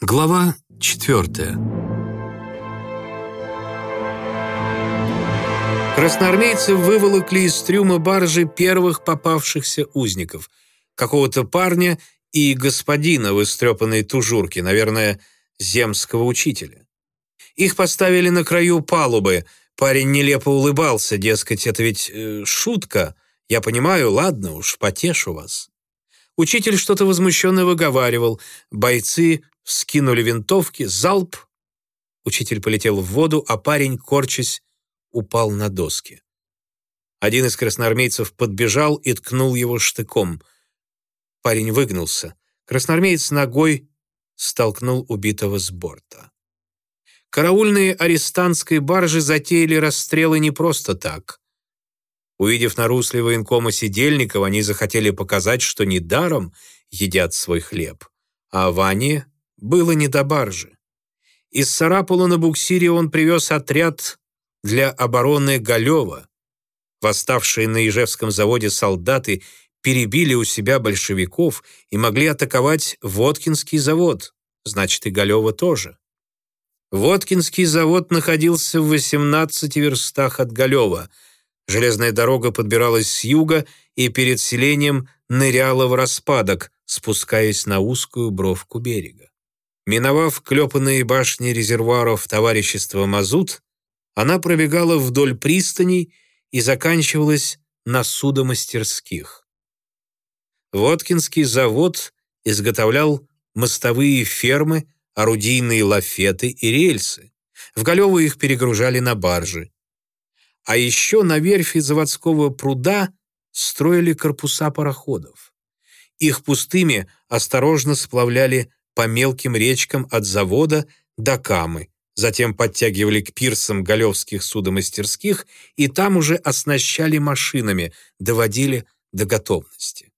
Глава четвертая. Красноармейцы выволокли из трюма баржи первых попавшихся узников, какого-то парня и господина в истрепанной тужурке, наверное, земского учителя. Их поставили на краю палубы. Парень нелепо улыбался, дескать, это ведь э, шутка. Я понимаю, ладно уж, потешу вас. Учитель что-то возмущенно выговаривал. Бойцы вскинули винтовки, залп. Учитель полетел в воду, а парень, корчась, упал на доски. Один из красноармейцев подбежал и ткнул его штыком. Парень выгнулся. Красноармеец ногой столкнул убитого с борта. Караульные арестантской баржи затеяли расстрелы не просто так. Увидев на русле военкома Сидельников, они захотели показать, что недаром едят свой хлеб. А Ване было не до баржи. Из Сарапула на буксире он привез отряд для обороны Галева. Восставшие на Ижевском заводе солдаты перебили у себя большевиков и могли атаковать Воткинский завод, значит и Галева тоже. Воткинский завод находился в 18 верстах от Галева – Железная дорога подбиралась с юга и перед селением ныряла в распадок, спускаясь на узкую бровку берега. Миновав клепанные башни резервуаров товарищества «Мазут», она пробегала вдоль пристаней и заканчивалась на судомастерских. Воткинский завод изготовлял мостовые фермы, орудийные лафеты и рельсы. В Галево их перегружали на баржи. А еще на верфи заводского пруда строили корпуса пароходов. Их пустыми осторожно сплавляли по мелким речкам от завода до Камы, затем подтягивали к пирсам галевских судомастерских и там уже оснащали машинами, доводили до готовности.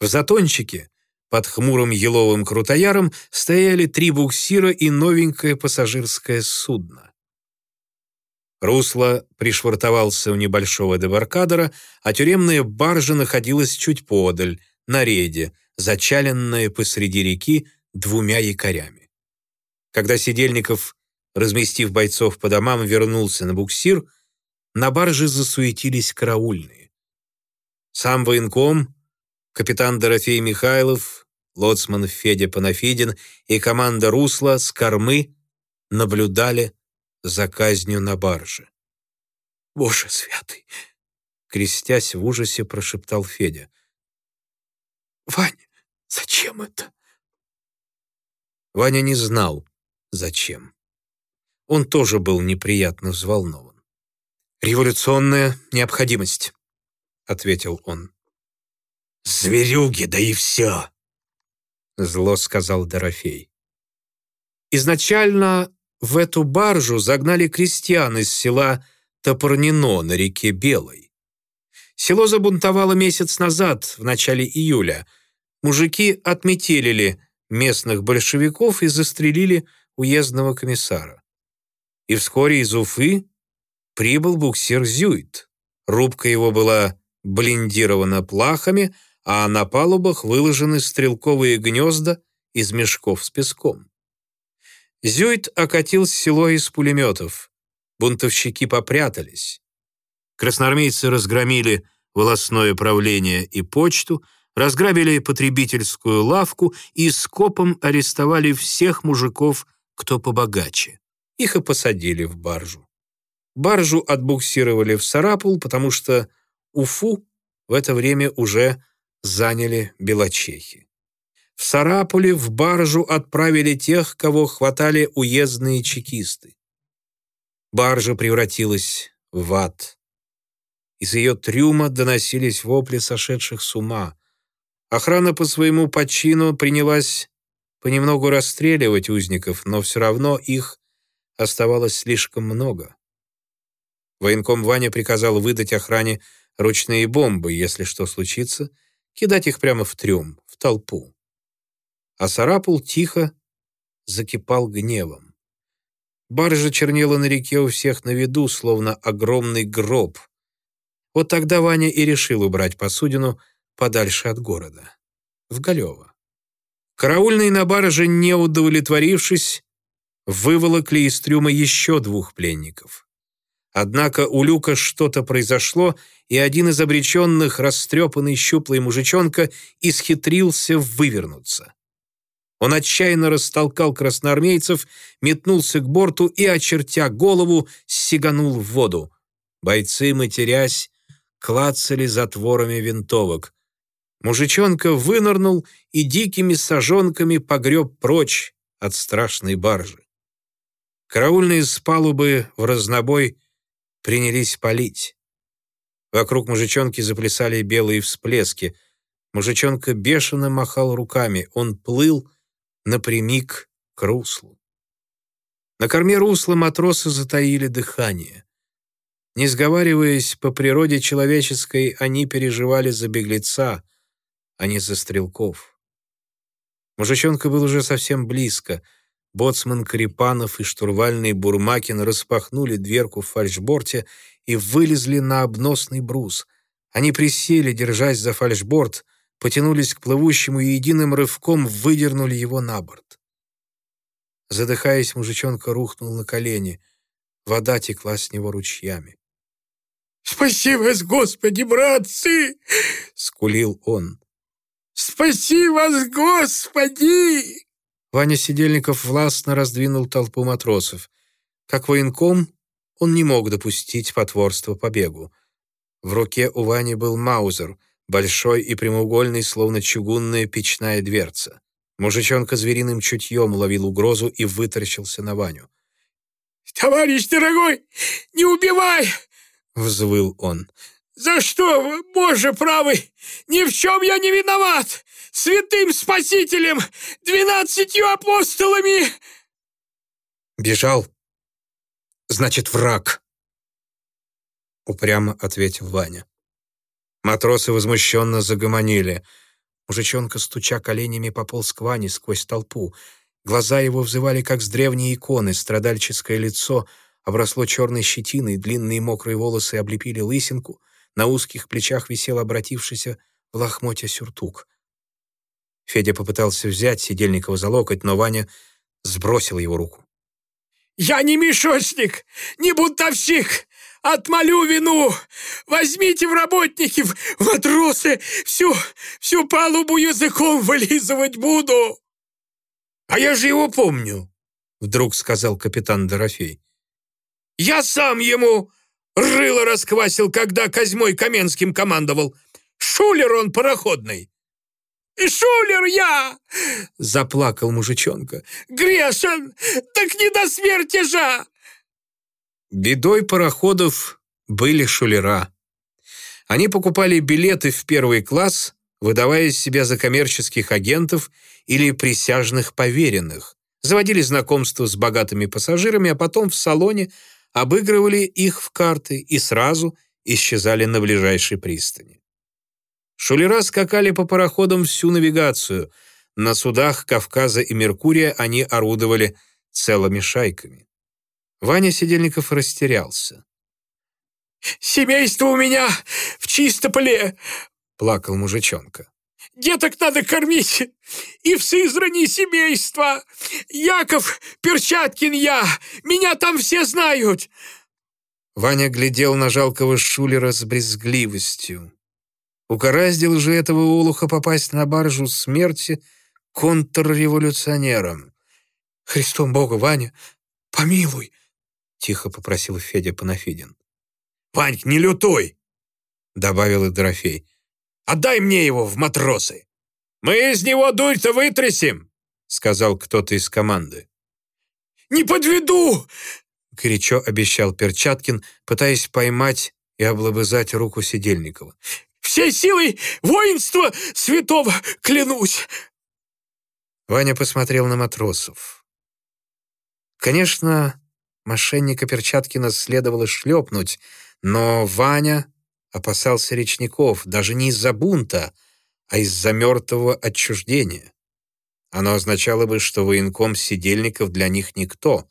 В затончике под хмурым еловым крутояром стояли три буксира и новенькое пассажирское судно. Русло пришвартовался у небольшого дебаркадера, а тюремная баржа находилась чуть подаль, на рейде, зачаленная посреди реки двумя якорями. Когда Сидельников, разместив бойцов по домам, вернулся на буксир, на барже засуетились караульные. Сам военком, капитан Дорофей Михайлов, лоцман Федя Панафидин и команда «Русла» с кормы наблюдали за казнью на барже. «Боже святый!» — крестясь в ужасе, прошептал Федя. «Вань, зачем это?» Ваня не знал, зачем. Он тоже был неприятно взволнован. «Революционная необходимость», — ответил он. «Зверюги, да и все!» — зло сказал Дорофей. Изначально в эту баржу загнали крестьян из села Топорнино на реке Белой. Село забунтовало месяц назад, в начале июля. Мужики отметелили местных большевиков и застрелили уездного комиссара. И вскоре из Уфы прибыл буксир «Зюит». Рубка его была блиндирована плахами, а на палубах выложены стрелковые гнезда из мешков с песком. Зюит окатил село из пулеметов. Бунтовщики попрятались. Красноармейцы разгромили волосное правление и почту, разграбили потребительскую лавку и скопом арестовали всех мужиков, кто побогаче. Их и посадили в баржу. Баржу отбуксировали в Сарапул, потому что Уфу в это время уже заняли белочехи. В Сарапуле в баржу отправили тех, кого хватали уездные чекисты. Баржа превратилась в ад. Из ее трюма доносились вопли сошедших с ума. Охрана по своему подчину принялась понемногу расстреливать узников, но все равно их оставалось слишком много. Военком Ваня приказал выдать охране ручные бомбы, если что случится, кидать их прямо в трюм, в толпу а Сарапул тихо закипал гневом. Баржа чернела на реке у всех на виду, словно огромный гроб. Вот тогда Ваня и решил убрать посудину подальше от города, в Галево. Караульные на барже, не удовлетворившись, выволокли из трюма еще двух пленников. Однако у Люка что-то произошло, и один из обреченных, растрепанный щуплый мужичонка, исхитрился вывернуться. Он отчаянно растолкал красноармейцев, метнулся к борту и, очертя голову, сиганул в воду. Бойцы, матерясь, клацали затворами винтовок. Мужичонка вынырнул и дикими сажонками погреб прочь от страшной баржи. Караульные с палубы в разнобой принялись палить. Вокруг мужичонки заплясали белые всплески. Мужичонка бешено махал руками. Он плыл, напрямик к руслу. На корме русла матросы затаили дыхание. Не сговариваясь по природе человеческой, они переживали за беглеца, а не за стрелков. Мужичонка был уже совсем близко. Боцман Карипанов и штурвальный Бурмакин распахнули дверку в фальшборте и вылезли на обносный брус. Они присели, держась за фальшборт, потянулись к плывущему и единым рывком выдернули его на борт. Задыхаясь, мужичонка рухнул на колени. Вода текла с него ручьями. «Спаси вас, Господи, братцы!» — скулил он. «Спаси вас, Господи!» Ваня Сидельников властно раздвинул толпу матросов. Как военком, он не мог допустить потворства побегу. В руке у Вани был маузер — большой и прямоугольный, словно чугунная печная дверца. Мужичонка звериным чутьем уловил угрозу и вытаращился на Ваню. «Товарищ дорогой, не убивай!» — взвыл он. «За что вы, Боже правый? Ни в чем я не виноват! Святым Спасителем, двенадцатью апостолами!» «Бежал? Значит, враг!» — упрямо ответил Ваня. Матросы возмущенно загомонили. Мужичонка, стуча коленями, пополз к Ване сквозь толпу. Глаза его взывали, как с древней иконы, страдальческое лицо обросло черной щетиной, длинные мокрые волосы облепили лысинку, на узких плечах висел обратившийся в лохмотья сюртук. Федя попытался взять Сидельникова за локоть, но Ваня сбросил его руку. «Я не мешочник, не бунтовщик! Отмолю вину! Возьмите в работники, в матросы! Всю, всю палубу языком вылизывать буду!» «А я же его помню!» — вдруг сказал капитан Дорофей. «Я сам ему рыло расквасил, когда Козьмой Каменским командовал. Шулер он пароходный!» «Шулер я!» — заплакал мужичонка. «Грешен! Так не до смерти же!» Бедой пароходов были шулера. Они покупали билеты в первый класс, выдавая себя за коммерческих агентов или присяжных поверенных, заводили знакомства с богатыми пассажирами, а потом в салоне обыгрывали их в карты и сразу исчезали на ближайшей пристани. Шулера скакали по пароходам всю навигацию. На судах Кавказа и Меркурия они орудовали целыми шайками. Ваня Сидельников растерялся. «Семейство у меня в Чистополе!» — плакал мужичонка. «Деток надо кормить! И в Сызрани семейство! Яков Перчаткин я! Меня там все знают!» Ваня глядел на жалкого шулера с брезгливостью. Угораздил же этого олуха попасть на баржу смерти контрреволюционером. «Христом Богу, Ваня, помилуй!» тихо попросил Федя Панафидин. «Ваньк, не лютой!» добавил и Дорофей. «Отдай мне его в матросы!» «Мы из него дурь-то вытрясем!» сказал кто-то из команды. «Не подведу!» горячо обещал Перчаткин, пытаясь поймать и облобызать руку Сидельникова. «Всей силой воинства святого клянусь!» Ваня посмотрел на матросов. Конечно, Мошенника Перчаткина следовало шлепнуть, но Ваня опасался речников даже не из-за бунта, а из-за мертвого отчуждения. Оно означало бы, что военком Сидельников для них никто,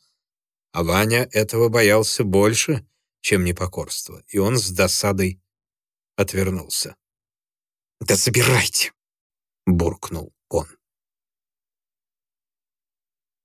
а Ваня этого боялся больше, чем непокорство, и он с досадой отвернулся. «Да забирайте!» — буркнул он.